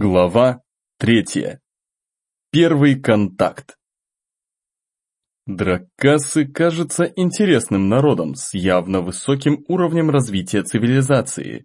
Глава третья. Первый контакт. Драккасы кажутся интересным народом с явно высоким уровнем развития цивилизации.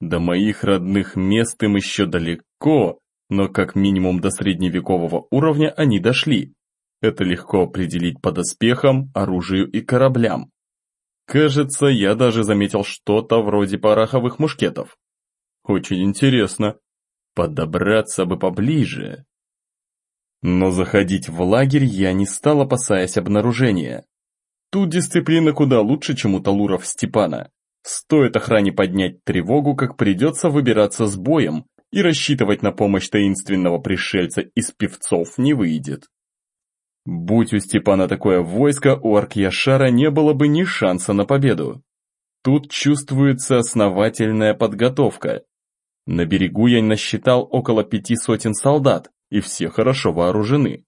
До моих родных мест им еще далеко, но как минимум до средневекового уровня они дошли. Это легко определить по доспехам, оружию и кораблям. Кажется, я даже заметил что-то вроде пороховых мушкетов. Очень интересно. Подобраться бы поближе. Но заходить в лагерь я не стал, опасаясь обнаружения. Тут дисциплина куда лучше, чем у Талуров Степана. Стоит охране поднять тревогу, как придется выбираться с боем, и рассчитывать на помощь таинственного пришельца из певцов не выйдет. Будь у Степана такое войско, у Аркьяшара не было бы ни шанса на победу. Тут чувствуется основательная подготовка, на берегу я насчитал около пяти сотен солдат, и все хорошо вооружены.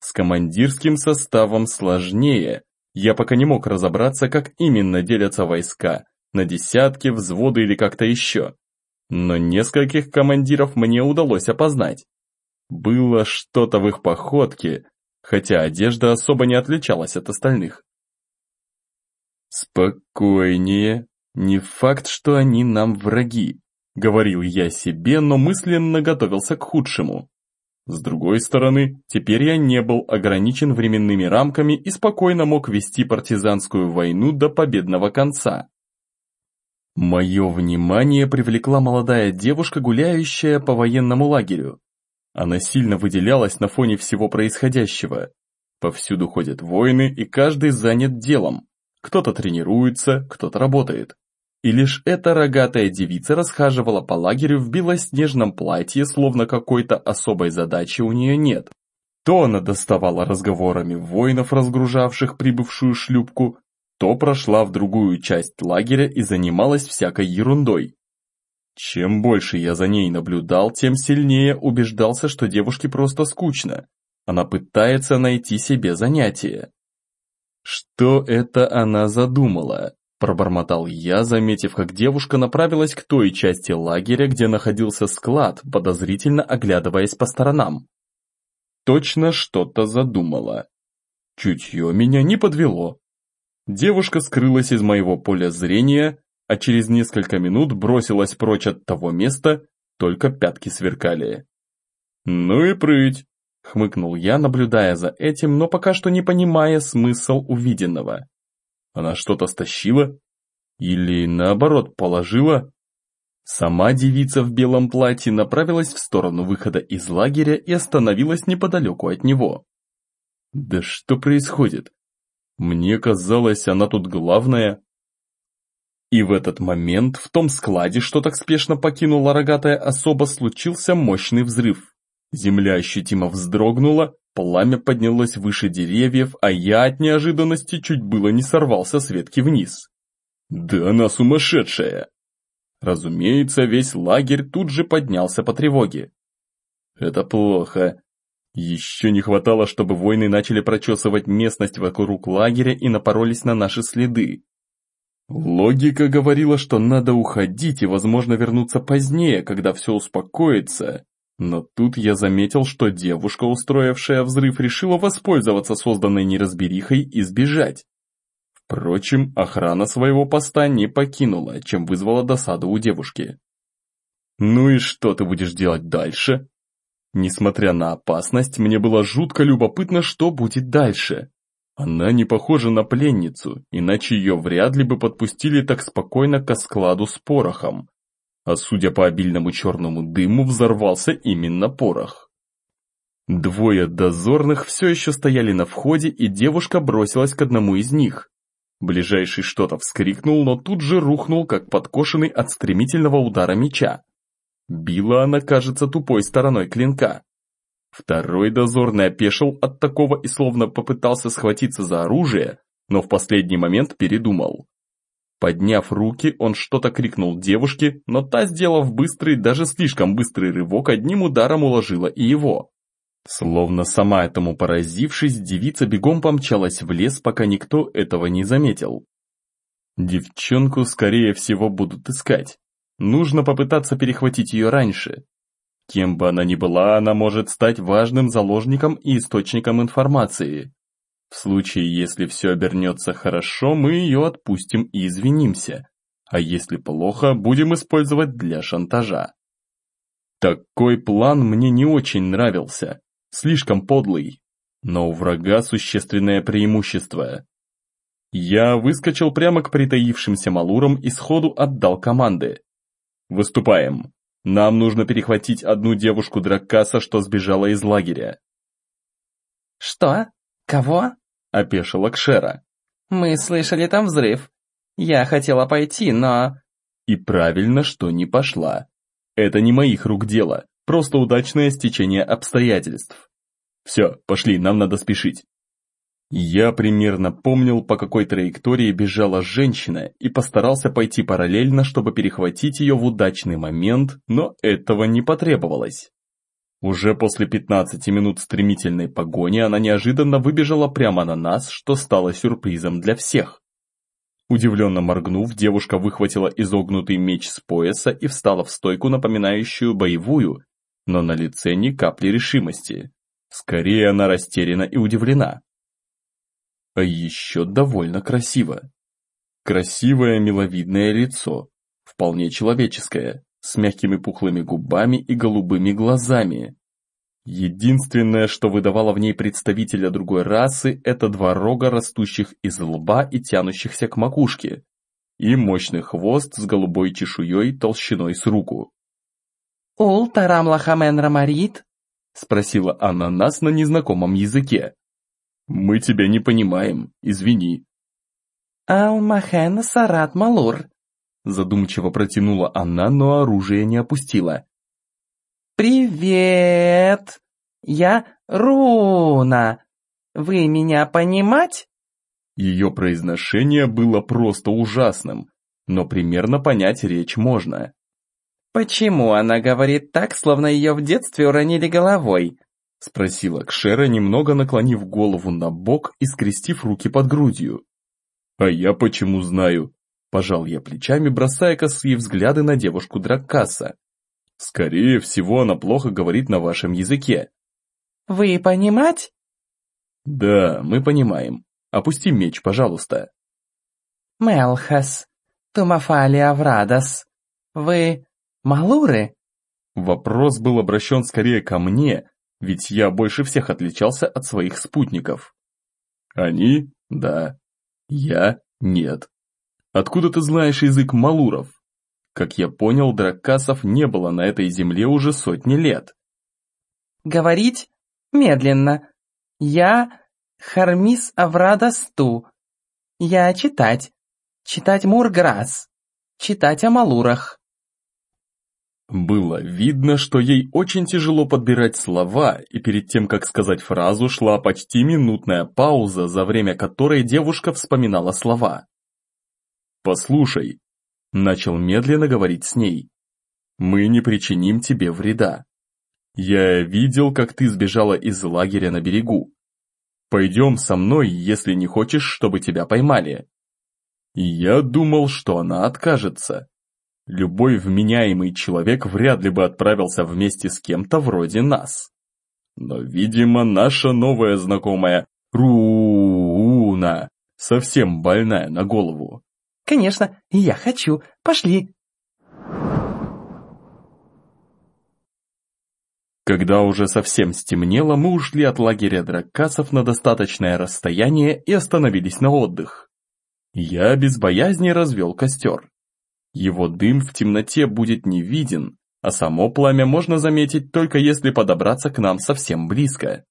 С командирским составом сложнее. Я пока не мог разобраться, как именно делятся войска, на десятки, взводы или как-то еще. Но нескольких командиров мне удалось опознать. Было что-то в их походке, хотя одежда особо не отличалась от остальных. Спокойнее. Не факт, что они нам враги. Говорил я себе, но мысленно готовился к худшему. С другой стороны, теперь я не был ограничен временными рамками и спокойно мог вести партизанскую войну до победного конца. Мое внимание привлекла молодая девушка, гуляющая по военному лагерю. Она сильно выделялась на фоне всего происходящего. Повсюду ходят воины, и каждый занят делом. Кто-то тренируется, кто-то работает. И лишь эта рогатая девица расхаживала по лагерю в белоснежном платье, словно какой-то особой задачи у нее нет. То она доставала разговорами воинов, разгружавших прибывшую шлюпку, то прошла в другую часть лагеря и занималась всякой ерундой. Чем больше я за ней наблюдал, тем сильнее убеждался, что девушке просто скучно. Она пытается найти себе занятие. Что это она задумала? Пробормотал я, заметив, как девушка направилась к той части лагеря, где находился склад, подозрительно оглядываясь по сторонам. Точно что-то задумала. Чутье меня не подвело. Девушка скрылась из моего поля зрения, а через несколько минут бросилась прочь от того места, только пятки сверкали. «Ну и прыть!» — хмыкнул я, наблюдая за этим, но пока что не понимая смысл увиденного. Она что-то стащила? Или наоборот положила? Сама девица в белом платье направилась в сторону выхода из лагеря и остановилась неподалеку от него. Да что происходит? Мне казалось, она тут главная. И в этот момент в том складе, что так спешно покинула рогатая особа, случился мощный взрыв. Земля ощутимо вздрогнула, Пламя поднялось выше деревьев, а я от неожиданности чуть было не сорвался с ветки вниз. Да она сумасшедшая! Разумеется, весь лагерь тут же поднялся по тревоге. Это плохо. Еще не хватало, чтобы воины начали прочесывать местность вокруг лагеря и напоролись на наши следы. Логика говорила, что надо уходить и, возможно, вернуться позднее, когда все успокоится, но тут я заметил, что девушка, устроившая взрыв, решила воспользоваться созданной неразберихой и сбежать. Впрочем, охрана своего поста не покинула, чем вызвала досаду у девушки. «Ну и что ты будешь делать дальше?» Несмотря на опасность, мне было жутко любопытно, что будет дальше. Она не похожа на пленницу, иначе ее вряд ли бы подпустили так спокойно к складу с порохом а судя по обильному черному дыму, взорвался именно порох. Двое дозорных все еще стояли на входе, и девушка бросилась к одному из них. Ближайший что-то вскрикнул, но тут же рухнул, как подкошенный от стремительного удара меча. Била она, кажется, тупой стороной клинка. Второй дозорный опешил от такого и словно попытался схватиться за оружие, но в последний момент передумал. Подняв руки, он что-то крикнул девушке, но та, сделав быстрый, даже слишком быстрый рывок, одним ударом уложила и его. Словно сама этому поразившись, девица бегом помчалась в лес, пока никто этого не заметил. Девчонку, скорее всего, будут искать. Нужно попытаться перехватить ее раньше. Кем бы она ни была, она может стать важным заложником и источником информации. В случае, если все обернется хорошо, мы ее отпустим и извинимся. А если плохо, будем использовать для шантажа. Такой план мне не очень нравился. Слишком подлый. Но у врага существенное преимущество. Я выскочил прямо к притаившимся малурам и сходу отдал команды. «Выступаем. Нам нужно перехватить одну девушку Драккаса, что сбежала из лагеря». «Что? Кого?» – опешила Кшера. «Мы слышали там взрыв. Я хотела пойти, но...» И правильно, что не пошла. Это не моих рук дело, просто удачное стечение обстоятельств. Все, пошли, нам надо спешить. Я примерно помнил, по какой траектории бежала женщина и постарался пойти параллельно, чтобы перехватить ее в удачный момент, но этого не потребовалось. Уже после 15 минут стремительной погони она неожиданно выбежала прямо на нас, что стало сюрпризом для всех. Удивленно моргнув, девушка выхватила изогнутый меч с пояса и встала в стойку, напоминающую боевую, но на лице ни капли решимости. Скорее она растеряна и удивлена. А еще довольно красиво. Красивое миловидное лицо, вполне человеческое, с мягкими пухлыми губами и голубыми глазами. Единственное, что выдавало в ней представителя другой расы, это два рога, растущих из лба и тянущихся к макушке, и мощный хвост с голубой чешуей толщиной с руку. «Ул тарам лахамен рамарит?» — спросила она нас на незнакомом языке. «Мы тебя не понимаем, извини». «Алмахен сарат малур», — задумчиво протянула она, но оружие не опустила. «Привет! Я Руна. Вы меня понимать?» Ее произношение было просто ужасным, но примерно понять речь можно. «Почему она говорит так, словно ее в детстве уронили головой?» Спросила Кшера, немного наклонив голову на бок и скрестив руки под грудью. «А я почему знаю?» Пожал я плечами, бросая косые взгляды на девушку Драккаса. «Скорее всего, она плохо говорит на вашем языке». «Вы понимать?» «Да, мы понимаем. Опусти меч, пожалуйста». «Мелхас, Тумафали Аврадас, вы Малуры?» Вопрос был обращен скорее ко мне, ведь я больше всех отличался от своих спутников. Они – да, я – нет. Откуда ты знаешь язык малуров? Как я понял, драккасов не было на этой земле уже сотни лет. Говорить медленно. Я Хармис Аврадасту. Я читать. Читать Мурграс. Читать о малурах. Было видно, что ей очень тяжело подбирать слова, и перед тем, как сказать фразу, шла почти минутная пауза, за время которой девушка вспоминала слова. «Послушай», — начал медленно говорить с ней, — «мы не причиним тебе вреда. Я видел, как ты сбежала из лагеря на берегу. Пойдем со мной, если не хочешь, чтобы тебя поймали». Я думал, что она откажется. Любой вменяемый человек вряд ли бы отправился вместе с кем-то вроде нас. Но, видимо, наша новая знакомая Руна совсем больная на голову. «Конечно, я хочу. Пошли!» Когда уже совсем стемнело, мы ушли от лагеря драккасов на достаточное расстояние и остановились на отдых. Я без боязни развел костер. Его дым в темноте будет не виден, а само пламя можно заметить только если подобраться к нам совсем близко.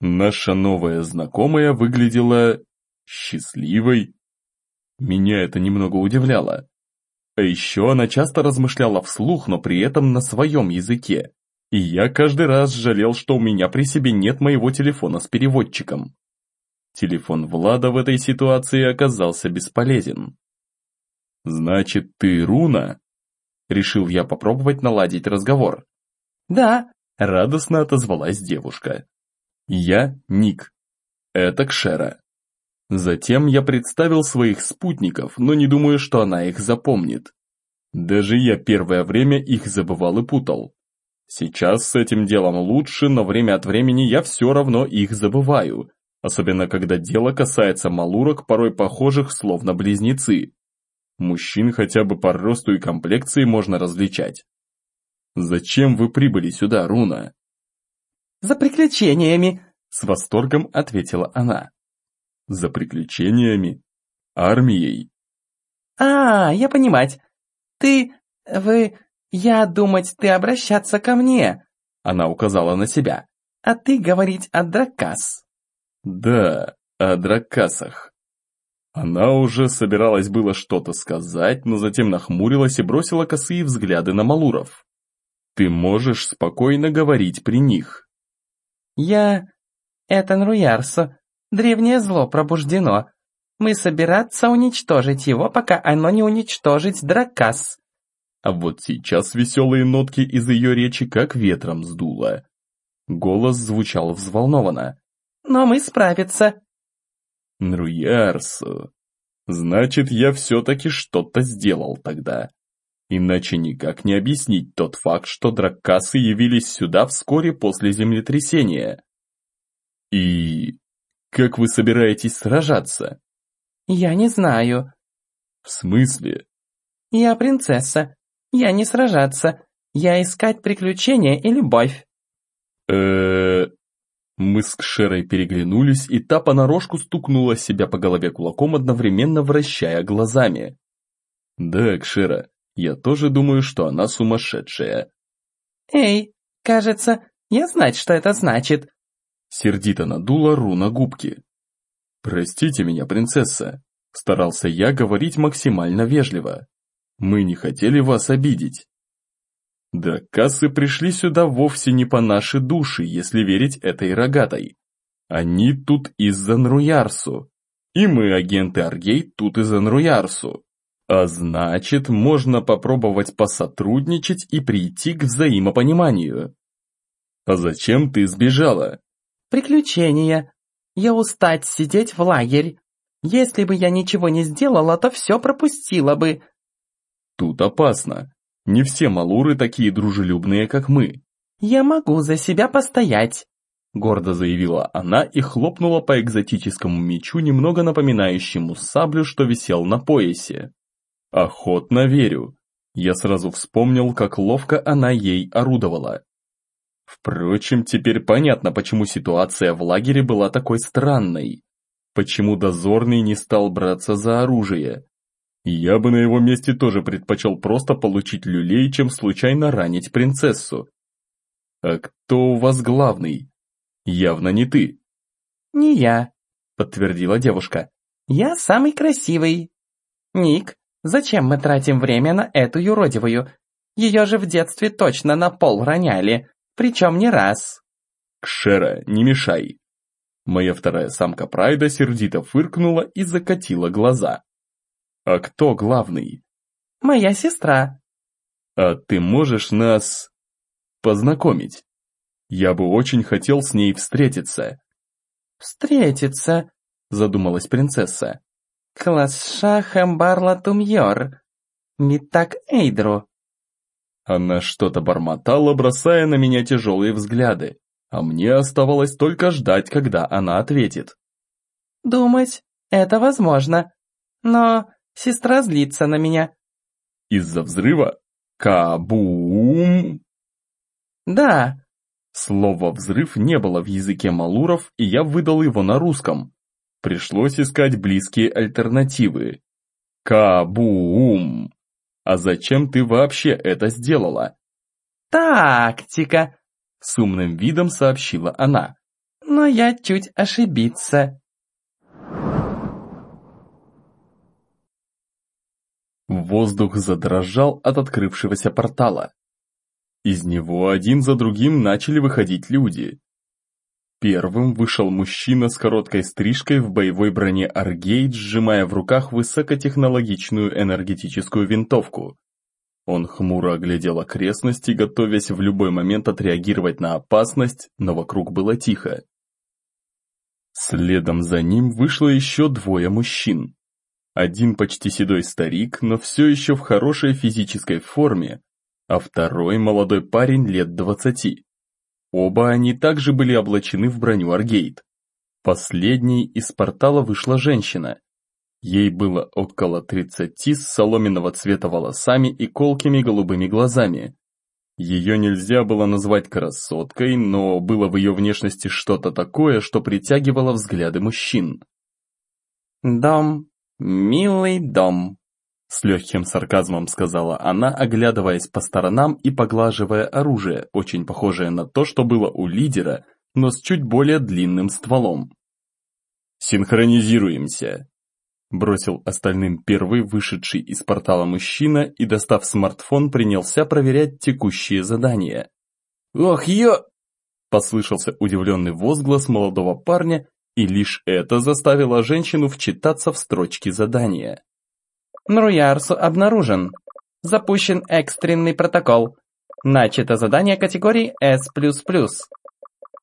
Наша новая знакомая выглядела счастливой. Меня это немного удивляло. А еще она часто размышляла вслух, но при этом на своем языке. И я каждый раз жалел, что у меня при себе нет моего телефона с переводчиком. Телефон Влада в этой ситуации оказался бесполезен. «Значит, ты Руна?» Решил я попробовать наладить разговор. «Да», — радостно отозвалась девушка. «Я Ник. Это Кшера». Затем я представил своих спутников, но не думаю, что она их запомнит. Даже я первое время их забывал и путал. Сейчас с этим делом лучше, но время от времени я все равно их забываю, особенно когда дело касается малурок, порой похожих словно близнецы. Мужчин хотя бы по росту и комплекции можно различать. «Зачем вы прибыли сюда, Руна?» «За приключениями», — с восторгом ответила она. «За приключениями? Армией?» «А, я понимать. Ты... вы... я думать, ты обращаться ко мне», — она указала на себя. «А ты говорить о дракас». «Да, о дракасах». Она уже собиралась было что-то сказать, но затем нахмурилась и бросила косые взгляды на Малуров. Ты можешь спокойно говорить при них. Я... Это Нруярсо. Древнее зло пробуждено. Мы собираться уничтожить его, пока оно не уничтожить Дракас. А вот сейчас веселые нотки из ее речи как ветром сдуло. Голос звучал взволнованно. «Но мы справиться». «Нруярсу, значит, я все-таки что-то сделал тогда. Иначе никак не объяснить тот факт, что драккасы явились сюда вскоре после землетрясения. И... как вы собираетесь сражаться? Я не знаю. В смысле? Я принцесса. Я не сражаться. Я искать приключения и любовь. э Мы с Кшерой переглянулись, и та понарошку стукнула себя по голове кулаком, одновременно вращая глазами. «Да, Кшера, я тоже думаю, что она сумасшедшая. «Эй, кажется, я знать, что это значит». Сердито надула руна губки. «Простите меня, принцесса», — старался я говорить максимально вежливо. «Мы не хотели вас обидеть». Драккасы пришли сюда вовсе не по нашей душе, если верить этой рогатой. Они тут из-за Нруярсу. И мы, агенты Аргей, тут из-за Нруярсу. А значит, можно попробовать посотрудничать и прийти к взаимопониманию. А зачем ты сбежала? Приключения. Я устать сидеть в лагерь. Если бы я ничего не сделала, то все пропустила бы. Тут опасно. Не все малуры такие дружелюбные, как мы. Я могу за себя постоять. Гордо заявила она и хлопнула по экзотическому мечу, немного напоминающему саблю, что висел на поясе. Охотно верю. Я сразу вспомнил, как ловко она ей орудовала. Впрочем, теперь понятно, почему ситуация в лагере была такой странной. Почему дозорный не стал браться за оружие. Я бы на его месте тоже предпочел просто получить люлей, чем случайно ранить принцессу. А кто у вас главный? Явно не ты. Не я, подтвердила девушка. Я самый красивый. Ник, Зачем мы тратим время на эту юродивую? Ее же в детстве точно на пол роняли, причем не раз. Кшера, не мешай. Моя вторая самка Прайда сердито фыркнула и закатила глаза. А кто главный? Моя сестра. А ты можешь нас познакомить? Я бы очень хотел с ней встретиться. Встретиться, задумалась принцесса. Класша Хэмбарла Тумьор. Митак Эйдру. Она что-то бормотала, бросая на меня тяжелые взгляды, а мне оставалось только ждать, когда она ответит. «Думать, это возможно, но сестра злится на меня». «Из-за взрыва? Кабум!» «Да». Слово «взрыв» не было в языке малуров, и я выдал его на русском. Пришлось искать близкие альтернативы. Кабум! А зачем ты вообще это сделала? Тактика, с умным видом сообщила она. Но я чуть ошибиться. Воздух задрожал от открывшегося портала. Из него один за другим начали выходить люди. Первым вышел мужчина с короткой стрижкой в боевой броне Аргейд, сжимая в руках высокотехнологичную энергетическую винтовку. Он хмуро оглядел окрестности, готовясь в любой момент отреагировать на опасность, но вокруг было тихо. Следом за ним вышло еще двое мужчин. Один почти седой старик, но все еще в хорошей физической форме, а второй молодой парень лет двадцати. Оба они также были облачены в броню Аргейт. Последней из портала вышла женщина. Ей было около тридцати с соломенного цвета волосами и колкими голубыми глазами. Ее нельзя было назвать красоткой, но было в ее внешности что-то такое, что притягивало взгляды мужчин. «Дом, милый дом», — с легким сарказмом сказала она, оглядываясь по сторонам и поглаживая оружие, очень похожее на то, что было у лидера, но с чуть более длинным стволом. «Синхронизируемся», Бросил остальным первый вышедший из портала мужчина и, достав смартфон, принялся проверять текущие задания. «Ох, ё...» Послышался удивленный возглас молодого парня, и лишь это заставило женщину вчитаться в строчки задания. Нруярсу обнаружен. Запущен экстренный протокол. Начато задание категории S++.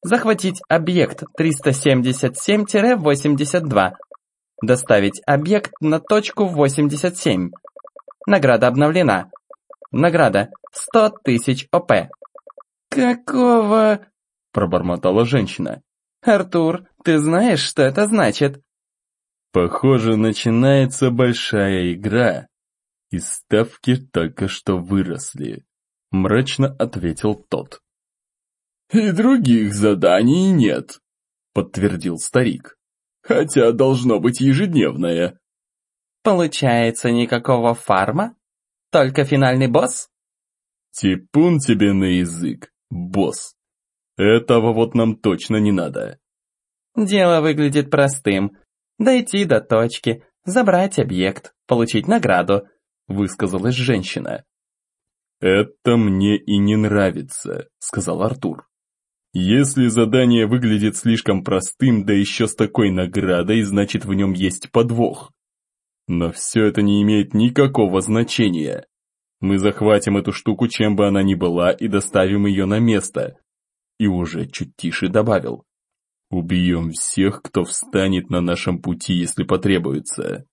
Захватить объект 377-82 Доставить объект на точку 87. Награда обновлена. Награда 100 тысяч ОП. «Какого?» – пробормотала женщина. «Артур, ты знаешь, что это значит?» «Похоже, начинается большая игра, и ставки только что выросли», – мрачно ответил тот. «И других заданий нет», – подтвердил старик хотя должно быть ежедневное. Получается, никакого фарма? Только финальный босс? Типун тебе на язык, босс. Этого вот нам точно не надо. Дело выглядит простым. Дойти до точки, забрать объект, получить награду, высказалась женщина. «Это мне и не нравится», — сказал Артур. Если задание выглядит слишком простым, да еще с такой наградой, значит в нем есть подвох. Но все это не имеет никакого значения. Мы захватим эту штуку, чем бы она ни была, и доставим ее на место. И уже чуть тише добавил. Убьем всех, кто встанет на нашем пути, если потребуется.